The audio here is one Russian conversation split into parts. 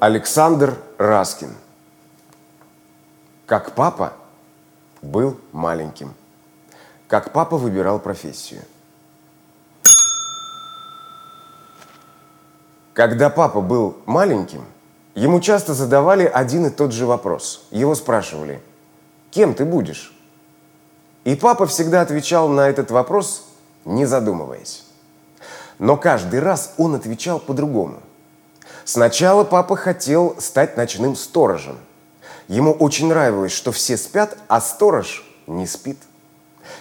Александр Раскин. Как папа был маленьким. Как папа выбирал профессию. Когда папа был маленьким, ему часто задавали один и тот же вопрос. Его спрашивали, кем ты будешь? И папа всегда отвечал на этот вопрос, не задумываясь. Но каждый раз он отвечал по-другому – Сначала папа хотел стать ночным сторожем. Ему очень нравилось, что все спят, а сторож не спит.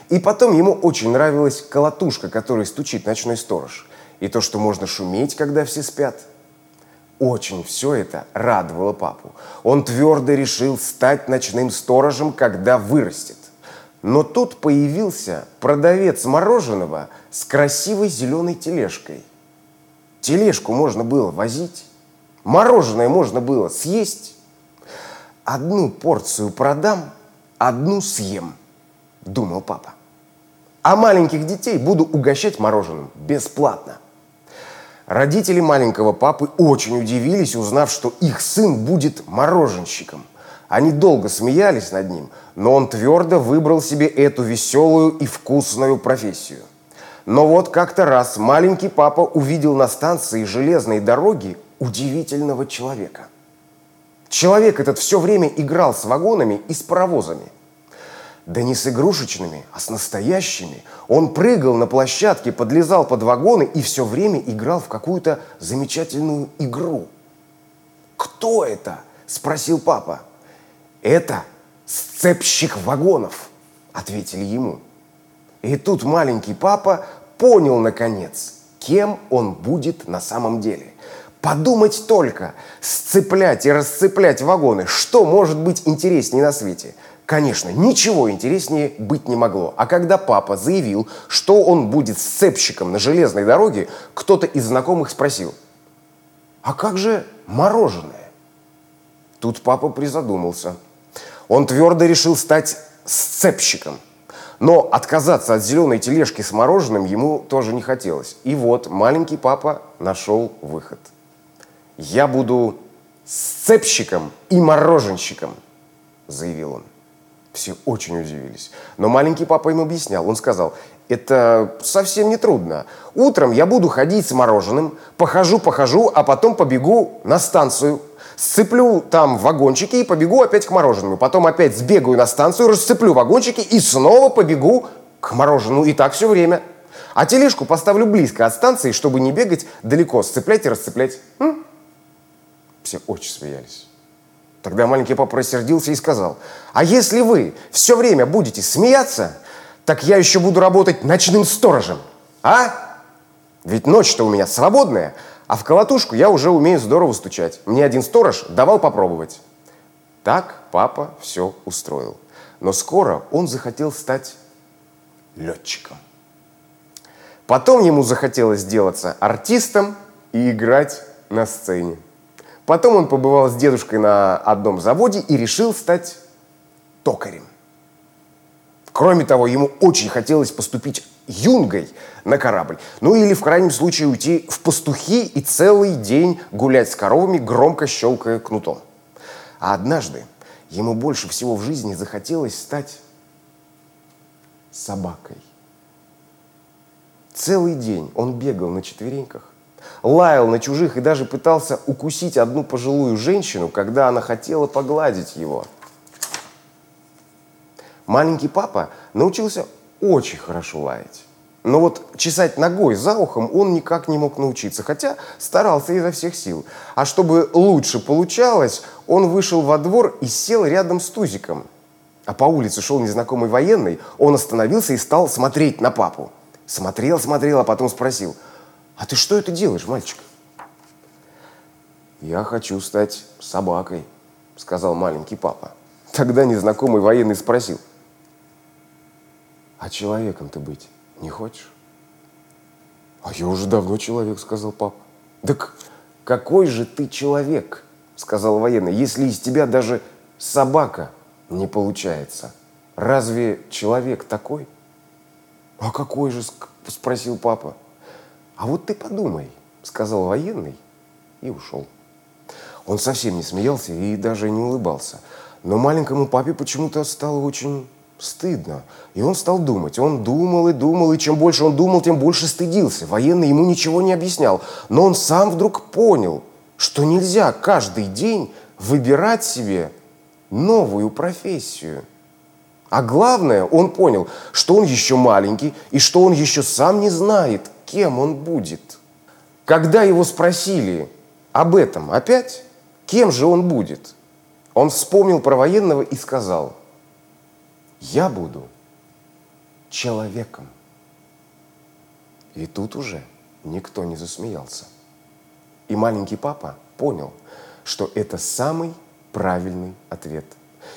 И потом ему очень нравилась колотушка, которой стучит ночной сторож. И то, что можно шуметь, когда все спят. Очень все это радовало папу. Он твердо решил стать ночным сторожем, когда вырастет. Но тут появился продавец мороженого с красивой зеленой тележкой. Тележку можно было возить. Мороженое можно было съесть. Одну порцию продам, одну съем, думал папа. А маленьких детей буду угощать мороженым бесплатно. Родители маленького папы очень удивились, узнав, что их сын будет мороженщиком. Они долго смеялись над ним, но он твердо выбрал себе эту веселую и вкусную профессию. Но вот как-то раз маленький папа увидел на станции железной дороги удивительного человека. Человек этот все время играл с вагонами и с паровозами. Да не с игрушечными, а с настоящими. Он прыгал на площадке, подлезал под вагоны и все время играл в какую-то замечательную игру. «Кто это?» – спросил папа. «Это сцепщик вагонов», – ответили ему. И тут маленький папа понял, наконец, кем он будет на самом деле. Подумать только, сцеплять и расцеплять вагоны, что может быть интереснее на свете? Конечно, ничего интереснее быть не могло. А когда папа заявил, что он будет сцепщиком на железной дороге, кто-то из знакомых спросил, а как же мороженое? Тут папа призадумался. Он твердо решил стать сцепщиком. Но отказаться от зеленой тележки с мороженым ему тоже не хотелось. И вот маленький папа нашел выход – «Я буду сцепщиком и мороженщиком», — заявил он. Все очень удивились. Но маленький папа им объяснял. Он сказал, это совсем не трудно. Утром я буду ходить с мороженым, похожу-похожу, а потом побегу на станцию. Сцеплю там вагончики и побегу опять к мороженому. Потом опять сбегаю на станцию, расцеплю вагончики и снова побегу к мороженому. И так все время. А тележку поставлю близко от станции, чтобы не бегать далеко, сцеплять и расцеплять. М? Все очень смеялись. Тогда маленький папа рассердился и сказал, а если вы все время будете смеяться, так я еще буду работать ночным сторожем. А? Ведь ночь-то у меня свободная, а в колотушку я уже умею здорово стучать. Мне один сторож давал попробовать. Так папа все устроил. Но скоро он захотел стать летчиком. Потом ему захотелось сделаться артистом и играть на сцене. Потом он побывал с дедушкой на одном заводе и решил стать токарем. Кроме того, ему очень хотелось поступить юнгой на корабль. Ну или в крайнем случае уйти в пастухи и целый день гулять с коровами, громко щелкая кнутом. А однажды ему больше всего в жизни захотелось стать собакой. Целый день он бегал на четвереньках, лаял на чужих и даже пытался укусить одну пожилую женщину, когда она хотела погладить его. Маленький папа научился очень хорошо лаять. Но вот чесать ногой за ухом он никак не мог научиться, хотя старался изо всех сил. А чтобы лучше получалось, он вышел во двор и сел рядом с Тузиком. А по улице шел незнакомый военный, он остановился и стал смотреть на папу. Смотрел, смотрел, а потом спросил – а ты что это делаешь, мальчик? Я хочу стать собакой, сказал маленький папа. Тогда незнакомый военный спросил, а человеком ты быть не хочешь? А я уже давно человек, сказал папа. Так какой же ты человек, сказал военный, если из тебя даже собака не получается? Разве человек такой? А какой же, спросил папа. А вот ты подумай, сказал военный и ушел. Он совсем не смеялся и даже не улыбался. Но маленькому папе почему-то стало очень стыдно. И он стал думать. Он думал и думал, и чем больше он думал, тем больше стыдился. Военный ему ничего не объяснял. Но он сам вдруг понял, что нельзя каждый день выбирать себе новую профессию. А главное, он понял, что он еще маленький и что он еще сам не знает, кем он будет. Когда его спросили об этом опять, кем же он будет, он вспомнил про военного и сказал, я буду человеком. И тут уже никто не засмеялся. И маленький папа понял, что это самый правильный ответ.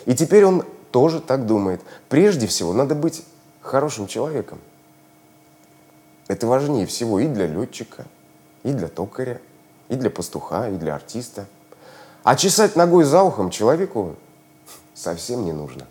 И теперь он тоже так думает. Прежде всего, надо быть хорошим человеком. Это важнее всего и для летчика, и для токаря, и для пастуха, и для артиста. А чесать ногой за ухом человеку совсем не нужно.